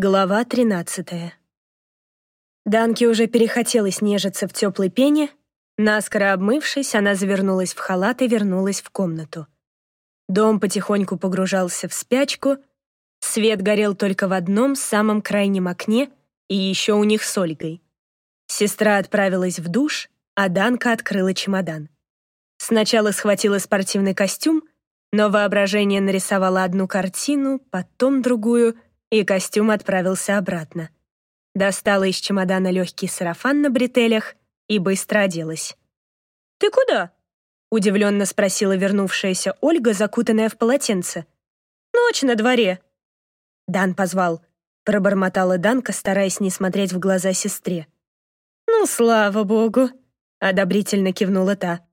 Глава 13. Данке уже перехотелось нежиться в теплой пене. Наскоро обмывшись, она завернулась в халат и вернулась в комнату. Дом потихоньку погружался в спячку. Свет горел только в одном, самом крайнем окне, и еще у них с Ольгой. Сестра отправилась в душ, а Данка открыла чемодан. Сначала схватила спортивный костюм, но воображение нарисовало одну картину, потом другую — и костюм отправился обратно. Достала из чемодана легкий сарафан на бретелях и быстро оделась. «Ты куда?» — удивленно спросила вернувшаяся Ольга, закутанная в полотенце. «Ночь на дворе». «Дан позвал», — пробормотала Данка, стараясь не смотреть в глаза сестре. «Ну, слава богу», — одобрительно кивнула та.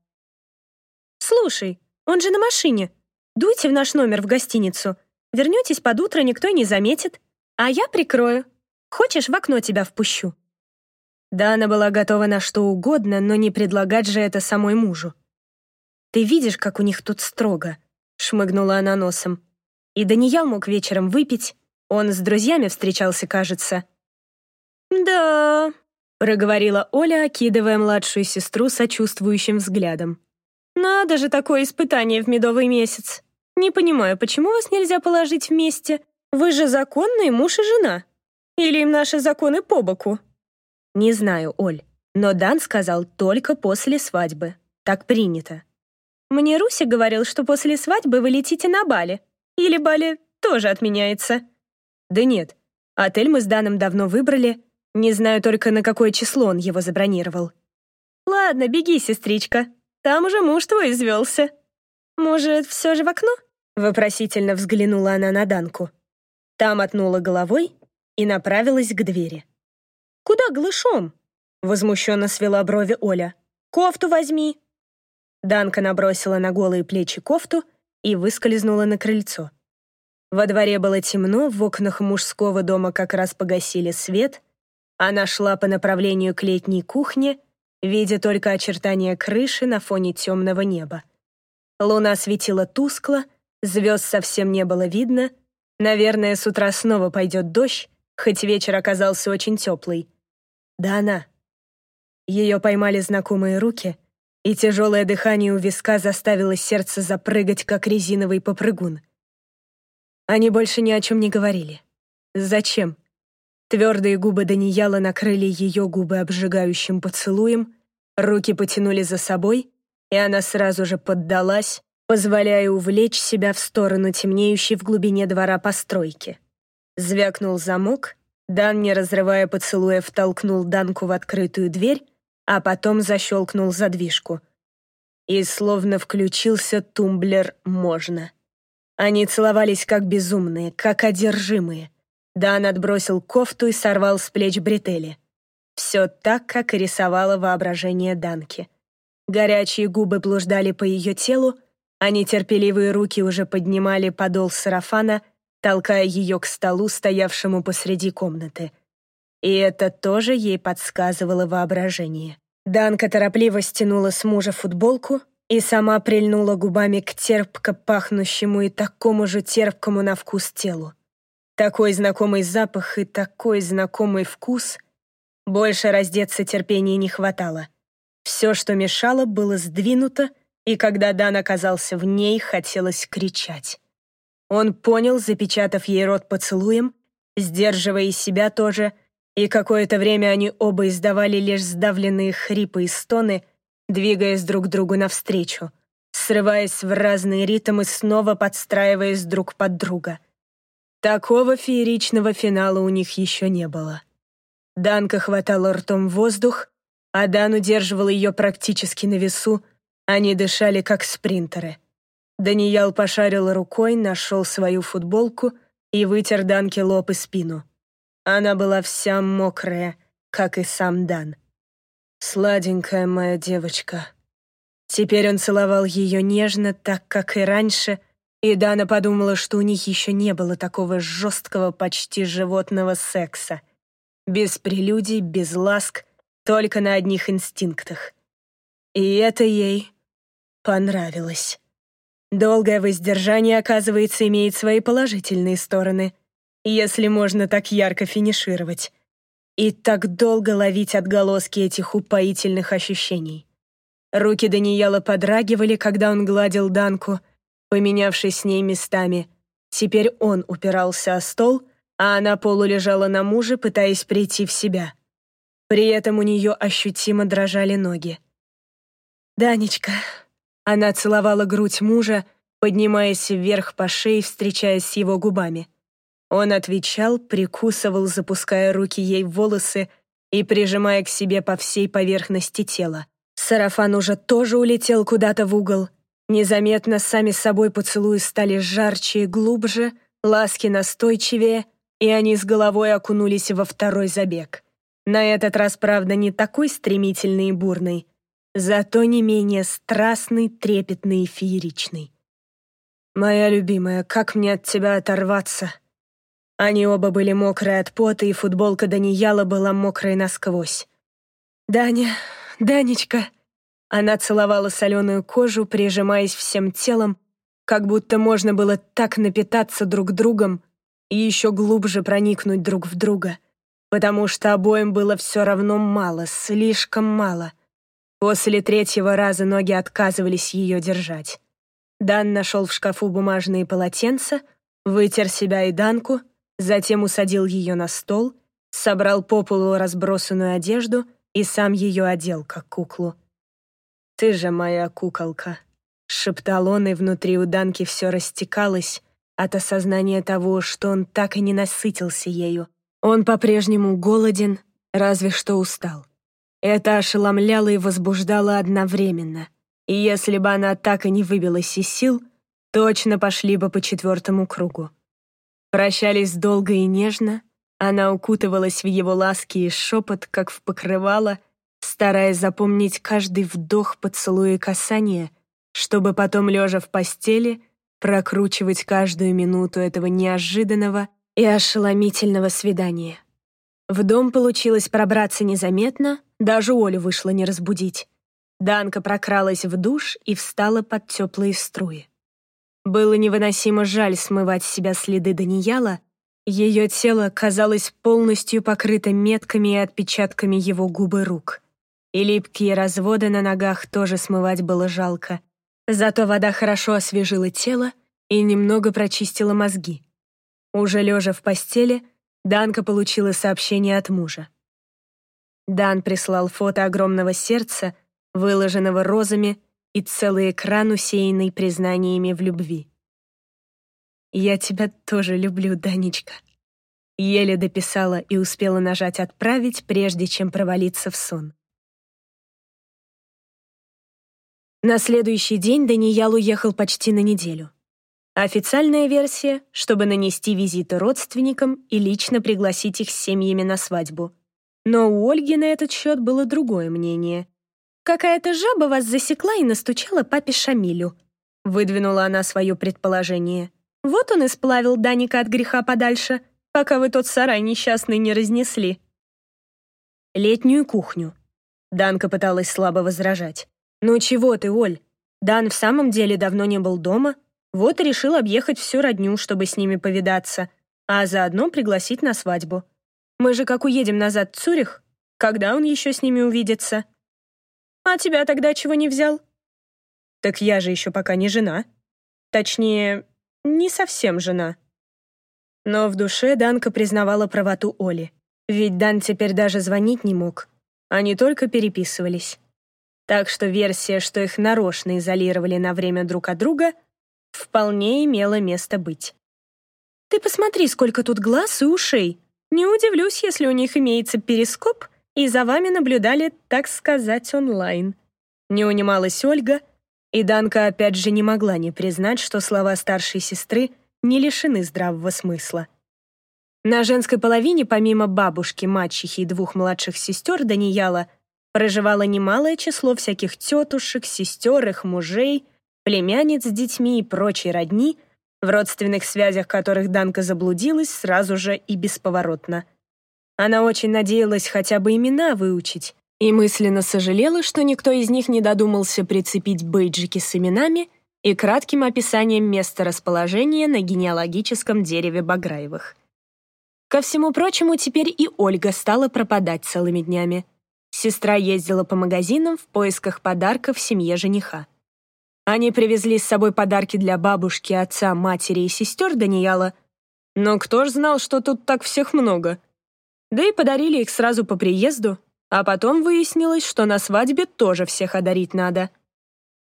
«Слушай, он же на машине. Дуйте в наш номер в гостиницу. Вернетесь под утро, никто не заметит. А я прикрою. Хочешь, в окно тебя впущу?» Дана была готова на что угодно, но не предлагать же это самой мужу. «Ты видишь, как у них тут строго?» — шмыгнула она носом. «И Даниял мог вечером выпить. Он с друзьями встречался, кажется». «Да», — проговорила Оля, окидывая младшую сестру сочувствующим взглядом. «Надо же такое испытание в медовый месяц!» Не понимаю, почему вас нельзя положить вместе? Вы же законный муж и жена. Или им наши законы по боку?» «Не знаю, Оль, но Дан сказал только после свадьбы. Так принято». «Мне Руся говорил, что после свадьбы вы летите на Бали. Или Бали тоже отменяется?» «Да нет. Отель мы с Даном давно выбрали. Не знаю только, на какое число он его забронировал». «Ладно, беги, сестричка. Там уже муж твой извелся. Может, все же в окно?» Вопросительно взглянула она на Данку. Та мотнула головой и направилась к двери. «Куда глышом?» Возмущенно свела брови Оля. «Кофту возьми!» Данка набросила на голые плечи кофту и выскользнула на крыльцо. Во дворе было темно, в окнах мужского дома как раз погасили свет. Она шла по направлению к летней кухне, видя только очертания крыши на фоне темного неба. Луна светила тускло, Звезд совсем не было видно. Наверное, с утра снова пойдет дождь, хоть вечер оказался очень теплый. Да она. Ее поймали знакомые руки, и тяжелое дыхание у виска заставило сердце запрыгать, как резиновый попрыгун. Они больше ни о чем не говорили. Зачем? Твердые губы Данияла накрыли ее губы обжигающим поцелуем, руки потянули за собой, и она сразу же поддалась, позволяя увлечь себя в сторону темнеющей в глубине двора постройки. Звякнул замок, Дан, не разрывая поцелуя, втолкнул Данку в открытую дверь, а потом защелкнул задвижку. И словно включился тумблер «можно». Они целовались как безумные, как одержимые. Дан отбросил кофту и сорвал с плеч бретели. Все так, как и рисовало воображение Данки. Горячие губы блуждали по ее телу, а нетерпеливые руки уже поднимали подол сарафана, толкая ее к столу, стоявшему посреди комнаты. И это тоже ей подсказывало воображение. Данка торопливо стянула с мужа футболку и сама прильнула губами к терпко пахнущему и такому же терпкому на вкус телу. Такой знакомый запах и такой знакомый вкус. Больше раздеться терпения не хватало. Все, что мешало, было сдвинуто, и когда Дан оказался в ней, хотелось кричать. Он понял, запечатав ей рот поцелуем, сдерживая себя тоже, и какое-то время они оба издавали лишь сдавленные хрипы и стоны, двигаясь друг другу навстречу, срываясь в разные ритмы, снова подстраиваясь друг под друга. Такого фееричного финала у них еще не было. Данка хватала ртом воздух, а Дан удерживал ее практически на весу, они дышали, как спринтеры. Даниял пошарил рукой, нашел свою футболку и вытер Данке лоб и спину. Она была вся мокрая, как и сам Дан. «Сладенькая моя девочка». Теперь он целовал ее нежно, так, как и раньше, и Дана подумала, что у них еще не было такого жесткого, почти животного секса. Без прелюдий, без ласк, только на одних инстинктах. И это ей Понравилось. Долгое воздержание, оказывается, имеет свои положительные стороны. если можно так ярко финишировать. И так долго ловить отголоски этих упоительных ощущений. Руки Даниэла подрагивали, когда он гладил Данку, поменявшись с ней местами. Теперь он упирался о стол, а она полулежала на муже, пытаясь прийти в себя. При этом у нее ощутимо дрожали ноги. «Данечка». Она целовала грудь мужа, поднимаясь вверх по шее, встречаясь с его губами. Он отвечал, прикусывал, запуская руки ей в волосы и прижимая к себе по всей поверхности тела. Сарафан уже тоже улетел куда-то в угол. Незаметно сами собой поцелуи стали жарче и глубже, ласки настойчивее, и они с головой окунулись во второй забег. На этот раз, правда, не такой стремительный и бурный, зато не менее страстный, трепетный и фееричный. «Моя любимая, как мне от тебя оторваться?» Они оба были мокрые от пота, и футболка Данияла была мокрой насквозь. «Даня, Данечка!» Она целовала соленую кожу, прижимаясь всем телом, как будто можно было так напитаться друг другом и еще глубже проникнуть друг в друга, потому что обоим было все равно мало, слишком мало. После третьего раза ноги отказывались ее держать. Дан нашел в шкафу бумажные полотенца, вытер себя и Данку — затем усадил ее на стол, собрал по полу разбросанную одежду и сам ее одел, как куклу. «Ты же моя куколка», — шептал он, и внутри у Данки все растекалось от осознания того, что он так и не насытился ею. Он по-прежнему голоден, разве что устал. Это ошеломляло и возбуждало одновременно. И если бы она так и не выбилась из сил, точно пошли бы по четвертому кругу. Прощались долго и нежно, она укутывалась в его ласки и шепот, как в покрывало, стараясь запомнить каждый вдох, поцелуя и касание, чтобы потом, лежа в постели, прокручивать каждую минуту этого неожиданного и ошеломительного свидания. В дом получилось пробраться незаметно, даже Олю вышло не разбудить. Данка прокралась в душ и встала под теплые струи. Было невыносимо жаль смывать с себя следы Данияла, ее тело казалось полностью покрыто метками и отпечатками его губы рук. И липкие разводы на ногах тоже смывать было жалко. Зато вода хорошо освежила тело и немного прочистила мозги. Уже лежа в постели, Данка получила сообщение от мужа. Дан прислал фото огромного сердца, выложенного розами и целый экран, усеянный признаниями в любви. «Я тебя тоже люблю, Данечка». Еле дописала и успела нажать «Отправить», прежде чем провалиться в сон. На следующий день Даниял уехал почти на неделю. Официальная версия, чтобы нанести визиты родственникам и лично пригласить их с семьями на свадьбу. Но у Ольги на этот счет было другое мнение. «Какая-то жаба вас засекла и настучала папе Шамилю», выдвинула она свое предположение. «Вот он и сплавил Даника от греха подальше, пока вы тот сарай несчастный не разнесли». Летнюю кухню. Данка пыталась слабо возражать. «Ну чего ты, Оль? Дан в самом деле давно не был дома, вот и решил объехать всю родню, чтобы с ними повидаться, а заодно пригласить на свадьбу. Мы же как уедем назад в Цюрих, когда он еще с ними увидится?» «А тебя тогда чего не взял?» «Так я же еще пока не жена. Точнее, не совсем жена». Но в душе Данка признавала правоту Оли. Ведь Дан теперь даже звонить не мог. Они только переписывались. Так что версия, что их нарочно изолировали на время друг от друга, вполне имела место быть. «Ты посмотри, сколько тут глаз и ушей. Не удивлюсь, если у них имеется перископ и за вами наблюдали, так сказать, онлайн». Не унималась Ольга, и Данка опять же не могла не признать, что слова старшей сестры не лишены здравого смысла. На женской половине, помимо бабушки, мачехи и двух младших сестер Данияла, проживало немалое число всяких тетушек, сестер, их мужей, племянниц с детьми и прочей родни, в родственных связях которых Данка заблудилась сразу же и бесповоротно — она очень надеялась хотя бы имена выучить и мысленно сожалела, что никто из них не додумался прицепить бейджики с именами и кратким описанием места расположения на генеалогическом дереве Баграевых. Ко всему прочему, теперь и Ольга стала пропадать целыми днями. Сестра ездила по магазинам в поисках подарков семье жениха. Они привезли с собой подарки для бабушки, отца, матери и сестер Даниэла. Но кто ж знал, что тут так всех много? Да и подарили их сразу по приезду, а потом выяснилось, что на свадьбе тоже всех одарить надо.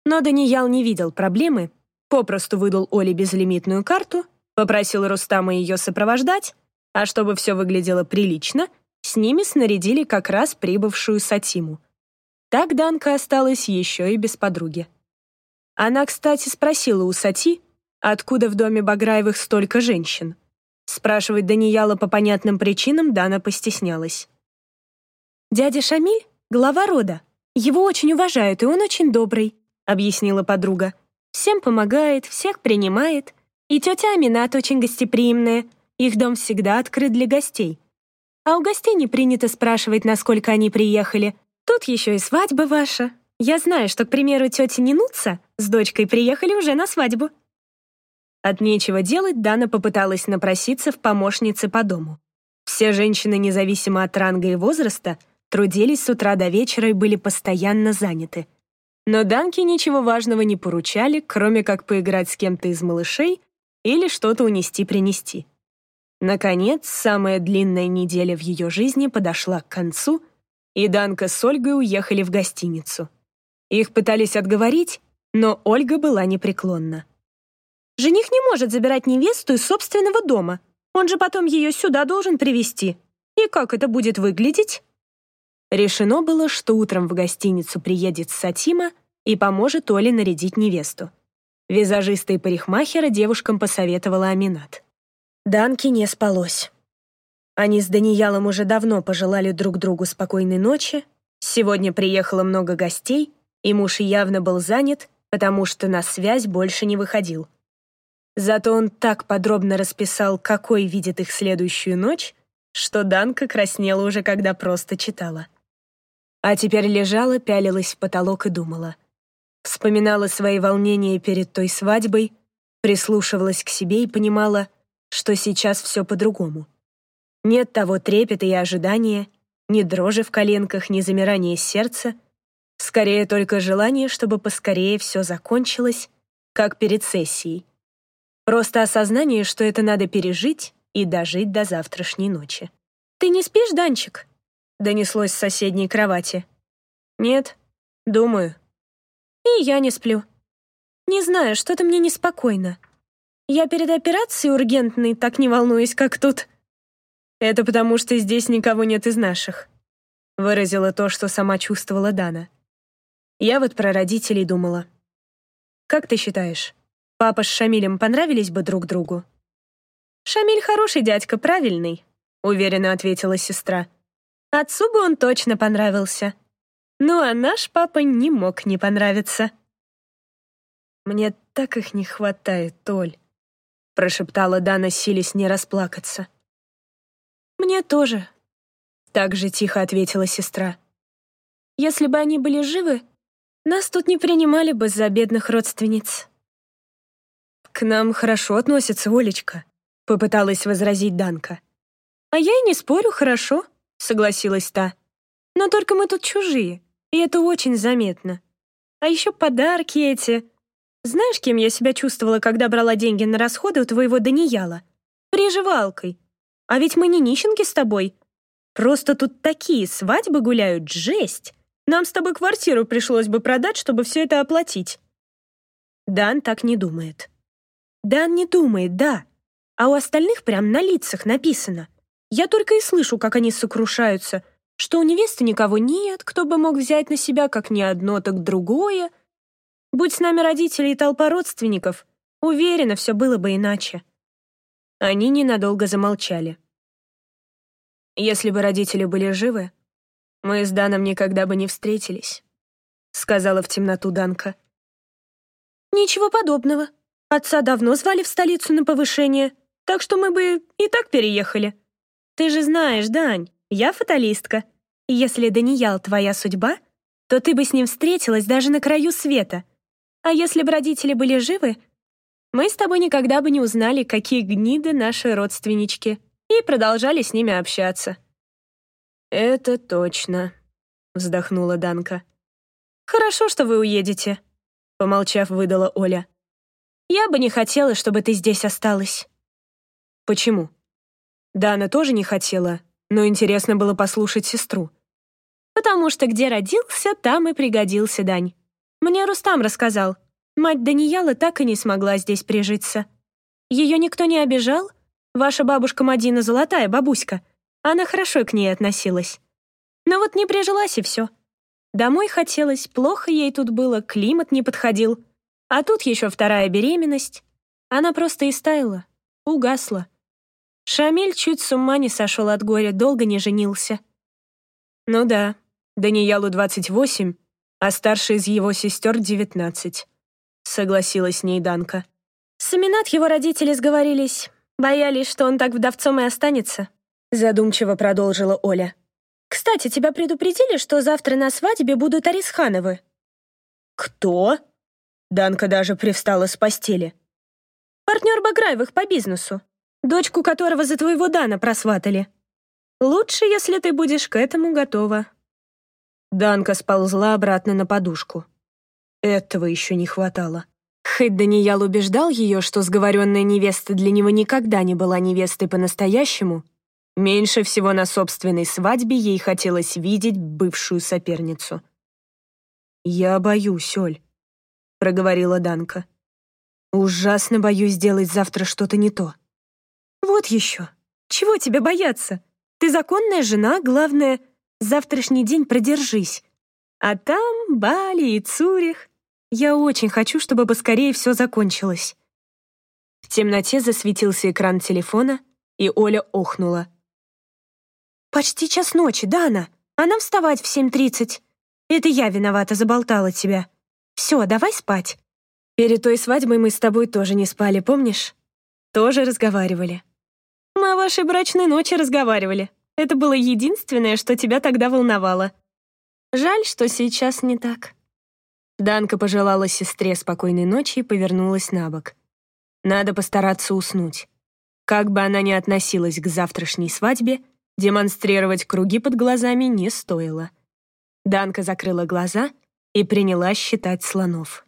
Но Даниял не видел проблемы, попросту выдал Оле безлимитную карту, попросил Рустама ее сопровождать, а чтобы все выглядело прилично, с ними снарядили как раз прибывшую Сатиму. Так Данка осталась еще и без подруги. Она, кстати, спросила у Сати, откуда в доме Баграевых столько женщин. Спрашивать Данияла по понятным причинам Дана постеснялась. «Дядя Шамиль — глава рода. Его очень уважают, и он очень добрый», — объяснила подруга. «Всем помогает, всех принимает. И тетя Аминат очень гостеприимная. Их дом всегда открыт для гостей. А у гостей не принято спрашивать, насколько они приехали. Тут еще и свадьба ваша. Я знаю, что, к примеру, тетя Нинуца с дочкой приехали уже на свадьбу». От нечего делать Дана попыталась напроситься в помощницы по дому. Все женщины, независимо от ранга и возраста, трудились с утра до вечера и были постоянно заняты. Но Данке ничего важного не поручали, кроме как поиграть с кем-то из малышей или что-то унести-принести. Наконец, самая длинная неделя в ее жизни подошла к концу, и Данка с Ольгой уехали в гостиницу. Их пытались отговорить, но Ольга была непреклонна. Жених не может забирать невесту из собственного дома. Он же потом ее сюда должен привести. И как это будет выглядеть? Решено было, что утром в гостиницу приедет Сатима и поможет Оле нарядить невесту. Визажиста и парикмахера девушкам посоветовала Аминат. Данке не спалось. Они с Даниялом уже давно пожелали друг другу спокойной ночи. Сегодня приехало много гостей, и муж явно был занят, потому что на связь больше не выходил. Зато он так подробно расписал, какой видит их следующую ночь, что Данка краснела уже, когда просто читала. А теперь лежала, пялилась в потолок и думала. Вспоминала свои волнения перед той свадьбой, прислушивалась к себе и понимала, что сейчас все по-другому. Нет того трепета и ожидания, ни дрожи в коленках, ни замирания сердца, скорее только желание, чтобы поскорее все закончилось, как перед сессией. Просто осознание, что это надо пережить и дожить до завтрашней ночи. «Ты не спишь, Данчик?» — донеслось с соседней кровати. «Нет, думаю». «И я не сплю. Не знаю, что-то мне неспокойно. Я перед операцией ургентной так не волнуюсь, как тут». «Это потому, что здесь никого нет из наших», — выразила то, что сама чувствовала Дана. «Я вот про родителей думала. Как ты считаешь?» Папа с Шамилем понравились бы друг другу? «Шамиль хороший дядька, правильный», — уверенно ответила сестра. «Отцу бы он точно понравился. Ну а наш папа не мог не понравиться». «Мне так их не хватает, Толь», — прошептала Дана, силясь не расплакаться. «Мне тоже», — так же тихо ответила сестра. «Если бы они были живы, нас тут не принимали бы за бедных родственниц». «К нам хорошо относится Олечка», — попыталась возразить Данка. «А я и не спорю, хорошо», — согласилась та. «Но только мы тут чужие, и это очень заметно. А еще подарки эти. Знаешь, кем я себя чувствовала, когда брала деньги на расходы у твоего Данияла? Приживалкой. А ведь мы не нищенки с тобой. Просто тут такие свадьбы гуляют, жесть. Нам с тобой квартиру пришлось бы продать, чтобы все это оплатить». Дан так не думает. Дан не думает, да. А у остальных прям на лицах написано. Я только и слышу, как они сокрушаются, что у невесты никого нет, кто бы мог взять на себя как не одно, так другое. Будь с нами родители и толпа родственников, уверена, все было бы иначе. Они ненадолго замолчали. Если бы родители были живы, мы с Даном никогда бы не встретились, сказала в темноту Данка. Ничего подобного, Отца давно звали в столицу на повышение, так что мы бы и так переехали. Ты же знаешь, Дань, я фаталистка. Если Даниял твоя судьба, то ты бы с ним встретилась даже на краю света. А если бы родители были живы, мы с тобой никогда бы не узнали, какие гниды наши родственнички. и продолжали с ними общаться. «Это точно», — вздохнула Данка. «Хорошо, что вы уедете», — помолчав, выдала Оля. «Я бы не хотела, чтобы ты здесь осталась». «Почему?» Дана тоже не хотела, но интересно было послушать сестру. «Потому что где родился, там и пригодился Дань. Мне Рустам рассказал. Мать Даниэла так и не смогла здесь прижиться. Ее никто не обижал? Ваша бабушка Мадина золотая бабуська. Она хорошо к ней относилась. Но вот не прижилась и все. Домой хотелось, плохо ей тут было, климат не подходил. А тут еще вторая беременность. Она просто истаяла, угасла. Шамиль чуть с ума не сошел от горя, долго не женился. Ну да, Даниялу 28, а старший из его сестер 19. Согласилась с ней Данка. С его родители сговорились, боялись, что он так вдовцом и останется. Задумчиво продолжила Оля. «Кстати, тебя предупредили, что завтра на свадьбе будут Арисхановы?» «Кто?» Данка даже привстала с постели. «Партнер Баграевых по бизнесу, дочку которого за твоего Дана просватали. Лучше, если ты будешь к этому готова». Данка сползла обратно на подушку. Этого еще не хватало. Хоть Даниял убеждал ее, что сговоренная невеста для него никогда не была невестой по-настоящему, Меньше всего на собственной свадьбе ей хотелось видеть бывшую соперницу. «Я боюсь, Оль», — проговорила Данка. «Ужасно боюсь сделать завтра что-то не то». «Вот еще. Чего тебе бояться? Ты законная жена, главное, завтрашний день продержись. А там Бали и Цурих. Я очень хочу, чтобы поскорее все закончилось». В темноте засветился экран телефона, и Оля охнула. «Почти час ночи, Дана. А нам вставать в 7.30. Это я виновата, заболтала тебя. Все, давай спать». Перед той свадьбой мы с тобой тоже не спали, помнишь? Тоже разговаривали. Мы о вашей брачной ночи разговаривали. Это было единственное, что тебя тогда волновало. Жаль, что сейчас не так. Данка пожелала сестре спокойной ночи и повернулась на бок. Надо постараться уснуть. Как бы она ни относилась к завтрашней свадьбе, Демонстрировать круги под глазами не стоило. Данка закрыла глаза и принялась считать слонов.